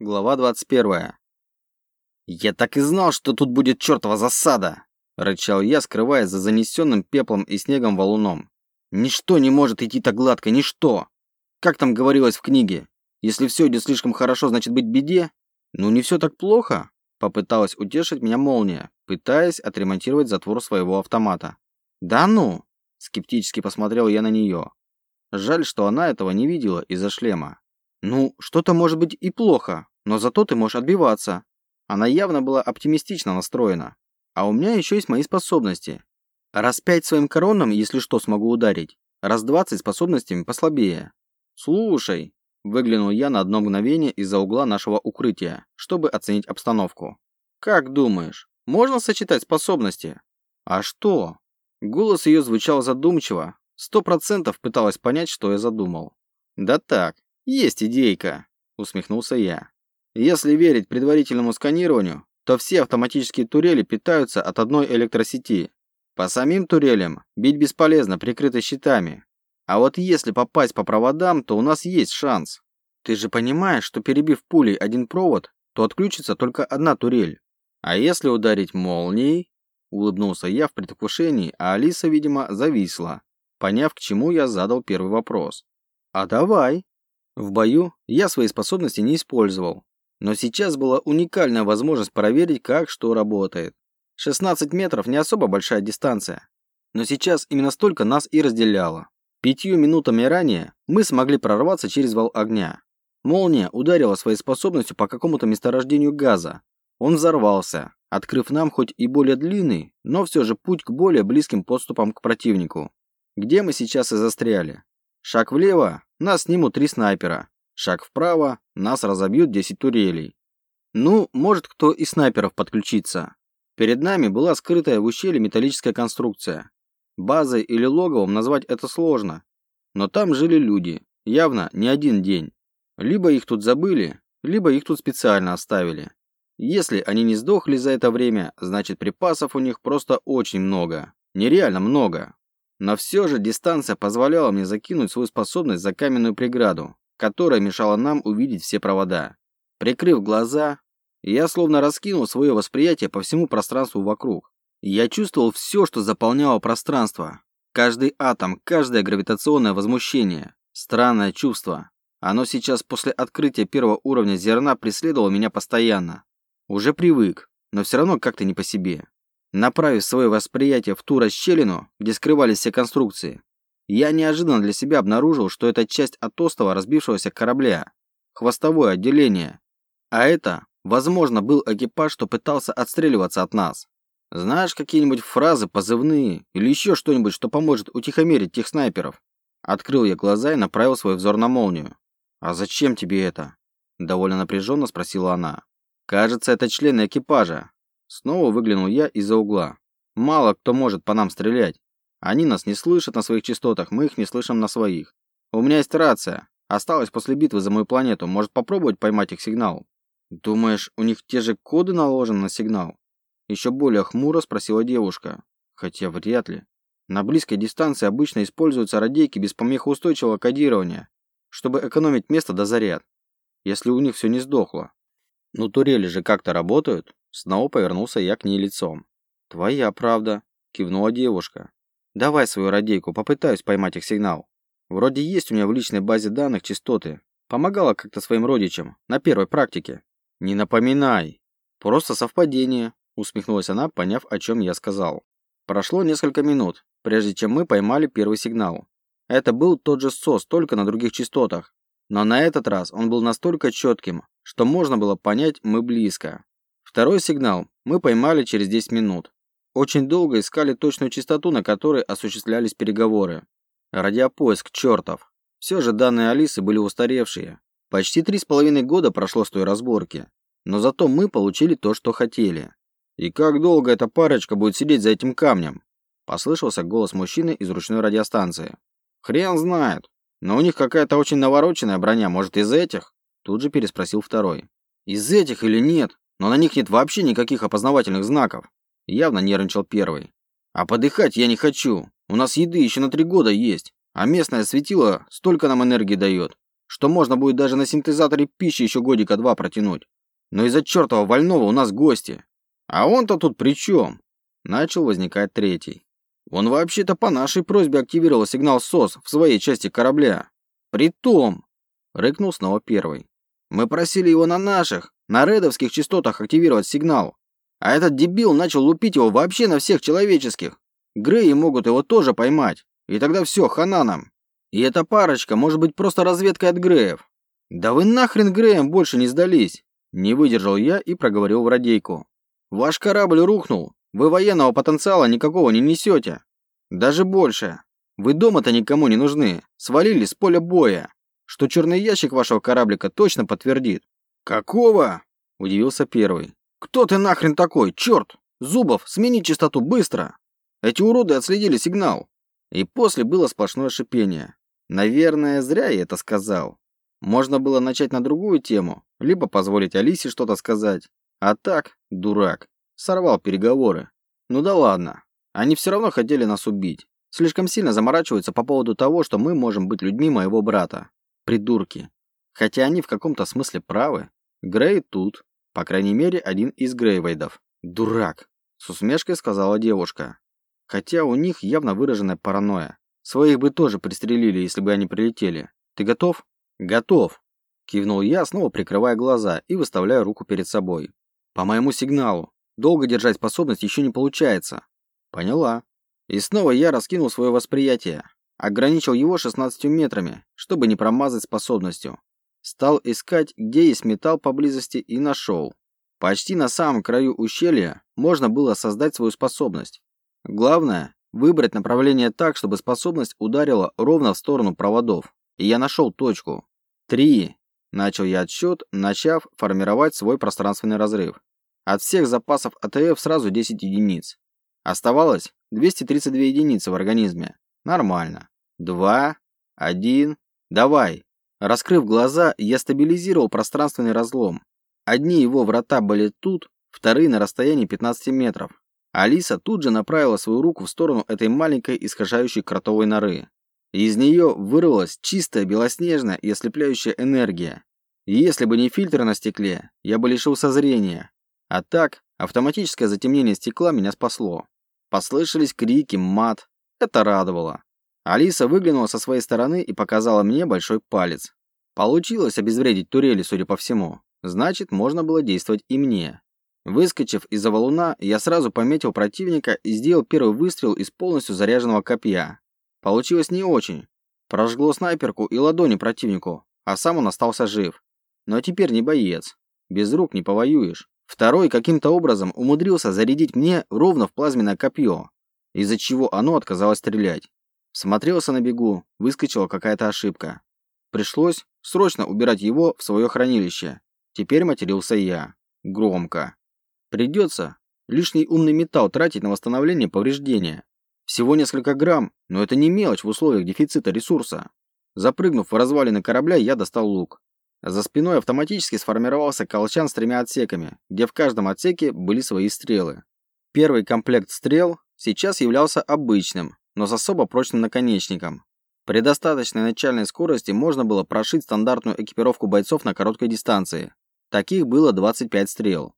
Глава 21. «Я так и знал, что тут будет чертова засада!» – рычал я, скрываясь за занесенным пеплом и снегом валуном. «Ничто не может идти так гладко, ничто! Как там говорилось в книге? Если все идет слишком хорошо, значит быть беде? Ну не все так плохо!» – попыталась утешить меня молния, пытаясь отремонтировать затвор своего автомата. «Да ну!» – скептически посмотрел я на нее. Жаль, что она этого не видела из-за шлема. Ну, что-то может быть и плохо, но зато ты можешь отбиваться. Она явно была оптимистично настроена. А у меня еще есть мои способности. Раз пять своим короном, если что, смогу ударить. Раз двадцать способностями послабее. Слушай, выглянул я на одно мгновение из-за угла нашего укрытия, чтобы оценить обстановку. Как думаешь, можно сочетать способности? А что? Голос ее звучал задумчиво. Сто процентов пыталась понять, что я задумал. Да так, «Есть идейка», – усмехнулся я. «Если верить предварительному сканированию, то все автоматические турели питаются от одной электросети. По самим турелям бить бесполезно, прикрыты щитами. А вот если попасть по проводам, то у нас есть шанс. Ты же понимаешь, что перебив пулей один провод, то отключится только одна турель. А если ударить молнией?» Улыбнулся я в предвкушении, а Алиса, видимо, зависла, поняв, к чему я задал первый вопрос. «А давай», в бою я свои способности не использовал, но сейчас была уникальная возможность проверить, как что работает. 16 метров не особо большая дистанция, но сейчас именно столько нас и разделяло. Пятью минутами ранее мы смогли прорваться через вал огня. Молния ударила своей способностью по какому-то месторождению газа. Он взорвался, открыв нам хоть и более длинный, но все же путь к более близким подступам к противнику. Где мы сейчас и застряли? Шаг влево, нас снимут три снайпера. Шаг вправо, нас разобьют 10 турелей. Ну, может кто и снайперов подключится. Перед нами была скрытая в ущелье металлическая конструкция. Базой или логовом назвать это сложно. Но там жили люди, явно не один день. Либо их тут забыли, либо их тут специально оставили. Если они не сдохли за это время, значит припасов у них просто очень много. Нереально много. Но все же дистанция позволяла мне закинуть свою способность за каменную преграду, которая мешала нам увидеть все провода. Прикрыв глаза, я словно раскинул свое восприятие по всему пространству вокруг. Я чувствовал все, что заполняло пространство. Каждый атом, каждое гравитационное возмущение. Странное чувство. Оно сейчас после открытия первого уровня зерна преследовало меня постоянно. Уже привык, но все равно как-то не по себе. Направив свое восприятие в ту расщелину, где скрывались все конструкции, я неожиданно для себя обнаружил, что это часть от остова разбившегося корабля, хвостовое отделение. А это, возможно, был экипаж, что пытался отстреливаться от нас. Знаешь какие-нибудь фразы, позывные или еще что-нибудь, что поможет утихомирить тех снайперов? Открыл я глаза и направил свой взор на молнию. «А зачем тебе это?» Довольно напряженно спросила она. «Кажется, это члены экипажа. Снова выглянул я из-за угла. Мало кто может по нам стрелять. Они нас не слышат на своих частотах, мы их не слышим на своих. У меня есть рация. Осталось после битвы за мою планету. Может попробовать поймать их сигнал? Думаешь, у них те же коды наложены на сигнал? Еще более хмуро спросила девушка. Хотя вряд ли. На близкой дистанции обычно используются радейки без помехоустойчивого кодирования, чтобы экономить место до заряд, если у них все не сдохло. Ну турели же как-то работают. Снова повернулся я к ней лицом. «Твоя правда», – кивнула девушка. «Давай свою радейку, попытаюсь поймать их сигнал. Вроде есть у меня в личной базе данных частоты. Помогала как-то своим родичам, на первой практике». «Не напоминай. Просто совпадение», – усмехнулась она, поняв, о чем я сказал. Прошло несколько минут, прежде чем мы поймали первый сигнал. Это был тот же СОС, только на других частотах. Но на этот раз он был настолько четким, что можно было понять «мы близко». Второй сигнал мы поймали через 10 минут. Очень долго искали точную частоту, на которой осуществлялись переговоры. Радиопоиск чертов. Все же данные Алисы были устаревшие. Почти три с половиной года прошло с той разборки. Но зато мы получили то, что хотели. «И как долго эта парочка будет сидеть за этим камнем?» Послышался голос мужчины из ручной радиостанции. «Хрен знает. Но у них какая-то очень навороченная броня, может, из этих?» Тут же переспросил второй. «Из этих или нет? Но на них нет вообще никаких опознавательных знаков. Явно нервничал первый. А подыхать я не хочу. У нас еды еще на три года есть, а местное светило столько нам энергии дает. что можно будет даже на синтезаторе пищи еще годика два протянуть. Но из-за чертова вольного у нас гости. А он-то тут при чем? Начал возникать третий. Он вообще-то по нашей просьбе активировал сигнал СОС в своей части корабля. Притом, рыкнул снова первый. Мы просили его на наших, на редовских частотах активировать сигнал. А этот дебил начал лупить его вообще на всех человеческих. Греи могут его тоже поймать. И тогда все, хана нам. И эта парочка может быть просто разведкой от Греев. Да вы нахрен Греем больше не сдались. Не выдержал я и проговорил в радейку. Ваш корабль рухнул. Вы военного потенциала никакого не несете. Даже больше. Вы дома-то никому не нужны. Свалили с поля боя. Что черный ящик вашего кораблика точно подтвердит. Какого? Удивился первый. Кто ты нахрен такой? Черт! Зубов, смени частоту быстро. Эти уроды отследили сигнал. И после было сплошное шипение. Наверное, зря я это сказал. Можно было начать на другую тему, либо позволить Алисе что-то сказать. А так, дурак, сорвал переговоры. Ну да ладно. Они все равно хотели нас убить. Слишком сильно заморачиваются по поводу того, что мы можем быть людьми моего брата. Придурки. Хотя они в каком-то смысле правы. Грей тут. По крайней мере, один из Грейвейдов. Дурак. С усмешкой сказала девушка. Хотя у них явно выраженная паранойя. Своих бы тоже пристрелили, если бы они прилетели. Ты готов? Готов. Кивнул я, снова прикрывая глаза и выставляя руку перед собой. По моему сигналу. Долго держать способность еще не получается. Поняла. И снова я раскинул свое восприятие. Ограничил его 16 метрами, чтобы не промазать способностью. Стал искать, где есть металл поблизости и нашел. Почти на самом краю ущелья можно было создать свою способность. Главное – выбрать направление так, чтобы способность ударила ровно в сторону проводов. И я нашел точку. Три. Начал я отсчет, начав формировать свой пространственный разрыв. От всех запасов АТФ сразу 10 единиц. Оставалось 232 единицы в организме. Нормально. Два. Один. Давай. Раскрыв глаза, я стабилизировал пространственный разлом. Одни его врата были тут, вторые на расстоянии 15 метров. Алиса тут же направила свою руку в сторону этой маленькой исхожающей кротовой норы. Из нее вырвалась чистая белоснежная и ослепляющая энергия. Если бы не фильтр на стекле, я бы лишился зрения. А так, автоматическое затемнение стекла меня спасло. Послышались крики, мат. Это радовало. Алиса выглянула со своей стороны и показала мне большой палец. Получилось обезвредить турели, судя по всему. Значит, можно было действовать и мне. Выскочив из-за валуна, я сразу пометил противника и сделал первый выстрел из полностью заряженного копья. Получилось не очень. Прожгло снайперку и ладони противнику, а сам он остался жив. Но теперь не боец. Без рук не повоюешь. Второй каким-то образом умудрился зарядить мне ровно в плазменное копье, из-за чего оно отказалось стрелять. Смотрелся на бегу, выскочила какая-то ошибка. Пришлось срочно убирать его в свое хранилище. Теперь матерился я. Громко. Придется лишний умный металл тратить на восстановление повреждения. Всего несколько грамм, но это не мелочь в условиях дефицита ресурса. Запрыгнув в развалины корабля, я достал лук. За спиной автоматически сформировался колчан с тремя отсеками, где в каждом отсеке были свои стрелы. Первый комплект стрел сейчас являлся обычным, но с особо прочным наконечником. При достаточной начальной скорости можно было прошить стандартную экипировку бойцов на короткой дистанции. Таких было 25 стрел.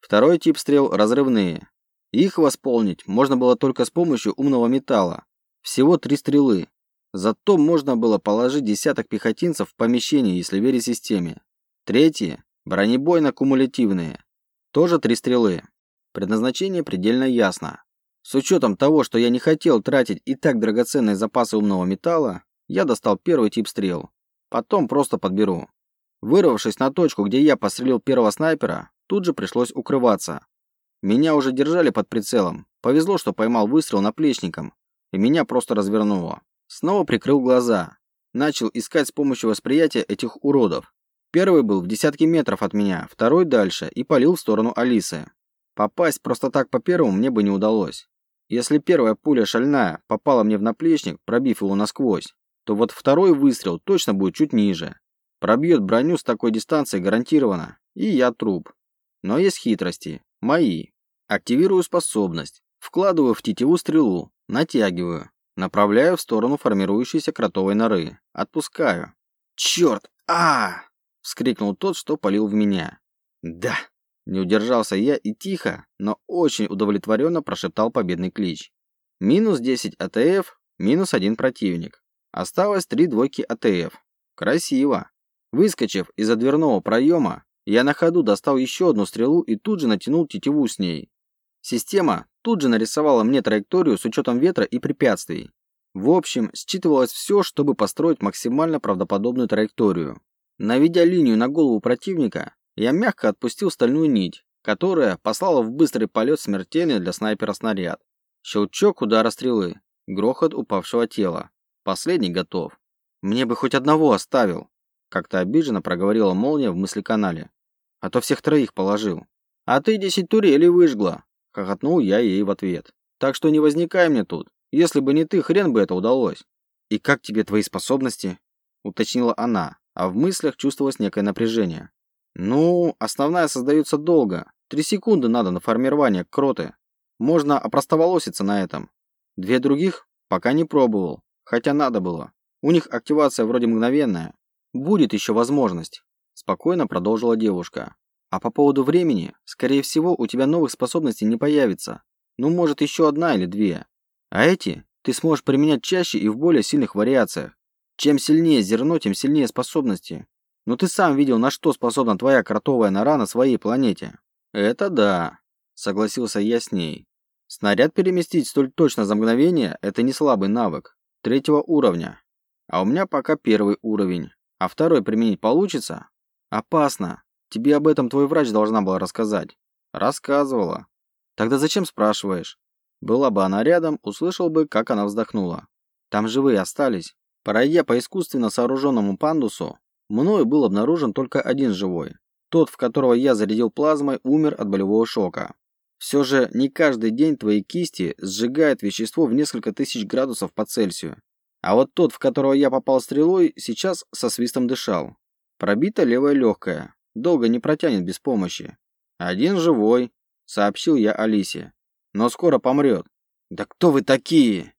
Второй тип стрел – разрывные. Их восполнить можно было только с помощью умного металла. Всего три стрелы. Зато можно было положить десяток пехотинцев в помещение, если верить системе. Третьи – бронебойно-кумулятивные. Тоже три стрелы. Предназначение предельно ясно. С учетом того, что я не хотел тратить и так драгоценные запасы умного металла, я достал первый тип стрел. Потом просто подберу. Вырвавшись на точку, где я пострелил первого снайпера, тут же пришлось укрываться. Меня уже держали под прицелом. Повезло, что поймал выстрел наплечником, и меня просто развернуло. Снова прикрыл глаза. Начал искать с помощью восприятия этих уродов. Первый был в десятке метров от меня, второй дальше и полил в сторону Алисы. Попасть просто так по первому мне бы не удалось. Если первая пуля шальная попала мне в наплечник, пробив его насквозь, то вот второй выстрел точно будет чуть ниже. Пробьет броню с такой дистанции гарантированно, и я труп. Но есть хитрости. Мои. Активирую способность. Вкладываю в тетиву стрелу. Натягиваю. Направляю в сторону формирующейся кротовой норы. Отпускаю. Черт! а вскрикнул тот, что палил в меня. «Да!» Не удержался я и тихо, но очень удовлетворенно прошептал победный клич. Минус 10 АТФ, минус один противник. Осталось три двойки АТФ. Красиво. Выскочив из-за дверного проема, я на ходу достал еще одну стрелу и тут же натянул тетиву с ней. Система тут же нарисовала мне траекторию с учетом ветра и препятствий. В общем, считывалось все, чтобы построить максимально правдоподобную траекторию. Наведя линию на голову противника, я мягко отпустил стальную нить, которая послала в быстрый полет смертельный для снайпера снаряд. Щелчок удара стрелы, грохот упавшего тела. Последний готов. Мне бы хоть одного оставил. Как-то обиженно проговорила молния в мыслеканале. А то всех троих положил. А ты десять турелей выжгла. Хохотнул я ей в ответ. Так что не возникай мне тут. Если бы не ты, хрен бы это удалось. И как тебе твои способности? Уточнила она, а в мыслях чувствовалось некое напряжение. Ну, основная создается долго. Три секунды надо на формирование кроты. Можно опростоволоситься на этом. Две других пока не пробовал, хотя надо было. У них активация вроде мгновенная. Будет еще возможность. Спокойно продолжила девушка. А по поводу времени, скорее всего, у тебя новых способностей не появится. Ну, может, еще одна или две. А эти ты сможешь применять чаще и в более сильных вариациях. Чем сильнее зерно, тем сильнее способности. Но ты сам видел, на что способна твоя кротовая нора на своей планете. Это да, согласился я с ней. Снаряд переместить столь точно за мгновение – это не слабый навык. Третьего уровня. А у меня пока первый уровень. А второй применить получится? Опасно. Тебе об этом твой врач должна была рассказать. Рассказывала. Тогда зачем спрашиваешь? Была бы она рядом, услышал бы, как она вздохнула. Там живые остались. Пройдя по искусственно сооруженному пандусу, Мною был обнаружен только один живой. Тот, в которого я зарядил плазмой, умер от болевого шока. Все же не каждый день твои кисти сжигают вещество в несколько тысяч градусов по Цельсию. А вот тот, в которого я попал стрелой, сейчас со свистом дышал. Пробита левая легкая. Долго не протянет без помощи. Один живой, сообщил я Алисе. Но скоро помрет. Да кто вы такие?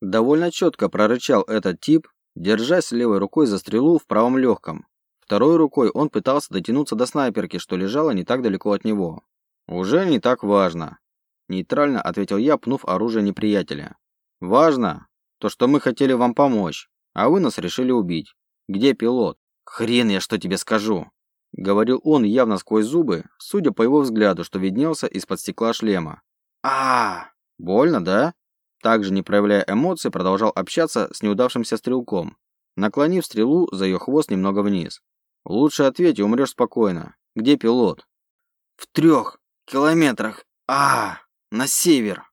Довольно четко прорычал этот тип, держась левой рукой за стрелу в правом легком. Второй рукой он пытался дотянуться до снайперки, что лежала не так далеко от него. «Уже не так важно», – нейтрально ответил я, пнув оружие неприятеля. «Важно то, что мы хотели вам помочь, а вы нас решили убить. Где пилот?» «Хрен я что тебе скажу», – говорил он явно сквозь зубы, судя по его взгляду, что виднелся из-под стекла шлема. а, -а, Больно, да?» Также, не проявляя эмоций, продолжал общаться с неудавшимся стрелком, наклонив стрелу за ее хвост немного вниз. «Лучше ответь и умрешь спокойно. Где пилот?» «В трех километрах. а, На север!»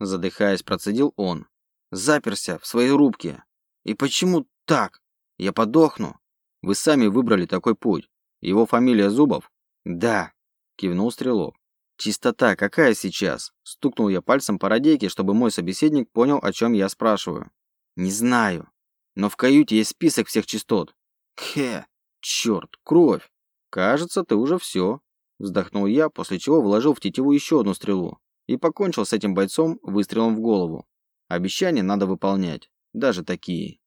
Задыхаясь, процедил он. «Заперся в своей рубке. И почему так? Я подохну. Вы сами выбрали такой путь. Его фамилия Зубов?» «Да», кивнул стрелок. «Чистота какая сейчас?» Стукнул я пальцем по радейке, чтобы мой собеседник понял, о чем я спрашиваю. «Не знаю. Но в каюте есть список всех частот». «Хе! Черт, кровь!» «Кажется, ты уже все», вздохнул я, после чего вложил в тетиву еще одну стрелу и покончил с этим бойцом выстрелом в голову. Обещания надо выполнять, даже такие.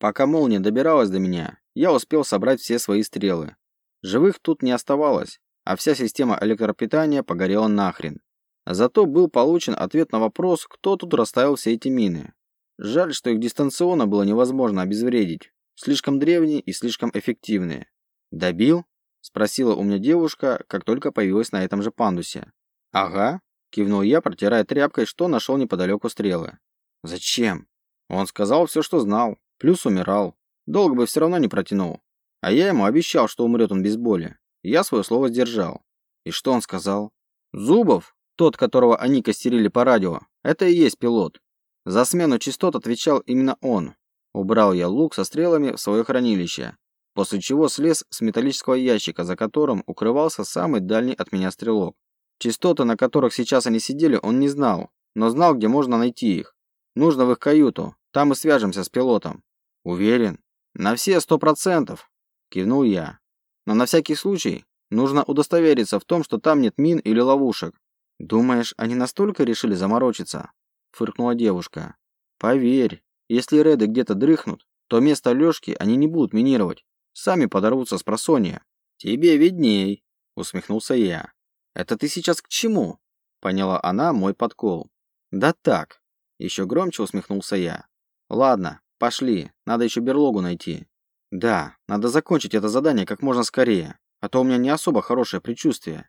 Пока молния добиралась до меня, я успел собрать все свои стрелы. Живых тут не оставалось, а вся система электропитания погорела нахрен. Зато был получен ответ на вопрос, кто тут расставил все эти мины. Жаль, что их дистанционно было невозможно обезвредить. Слишком древние и слишком эффективные. «Добил?» – спросила у меня девушка, как только появилась на этом же пандусе. «Ага», – кивнул я, протирая тряпкой, что нашел неподалеку стрелы. «Зачем?» Он сказал все, что знал, плюс умирал. Долго бы все равно не протянул. А я ему обещал, что умрет он без боли. Я свое слово сдержал. И что он сказал? Зубов, тот, которого они костерили по радио, это и есть пилот. За смену частот отвечал именно он. Убрал я лук со стрелами в свое хранилище, после чего слез с металлического ящика, за которым укрывался самый дальний от меня стрелок. Частоты, на которых сейчас они сидели, он не знал, но знал, где можно найти их. Нужно в их каюту, там и свяжемся с пилотом. Уверен? На все сто процентов, кивнул я. Но на всякий случай нужно удостовериться в том, что там нет мин или ловушек. Думаешь, они настолько решили заморочиться? Фыркнула девушка. Поверь, если реды где-то дрыхнут, то место Лёшки они не будут минировать. Сами подорвутся с просонья. Тебе видней, усмехнулся я. Это ты сейчас к чему? Поняла она мой подкол. Да так. Еще громче усмехнулся я. Ладно, пошли, надо еще берлогу найти. Да, надо закончить это задание как можно скорее, а то у меня не особо хорошее предчувствие.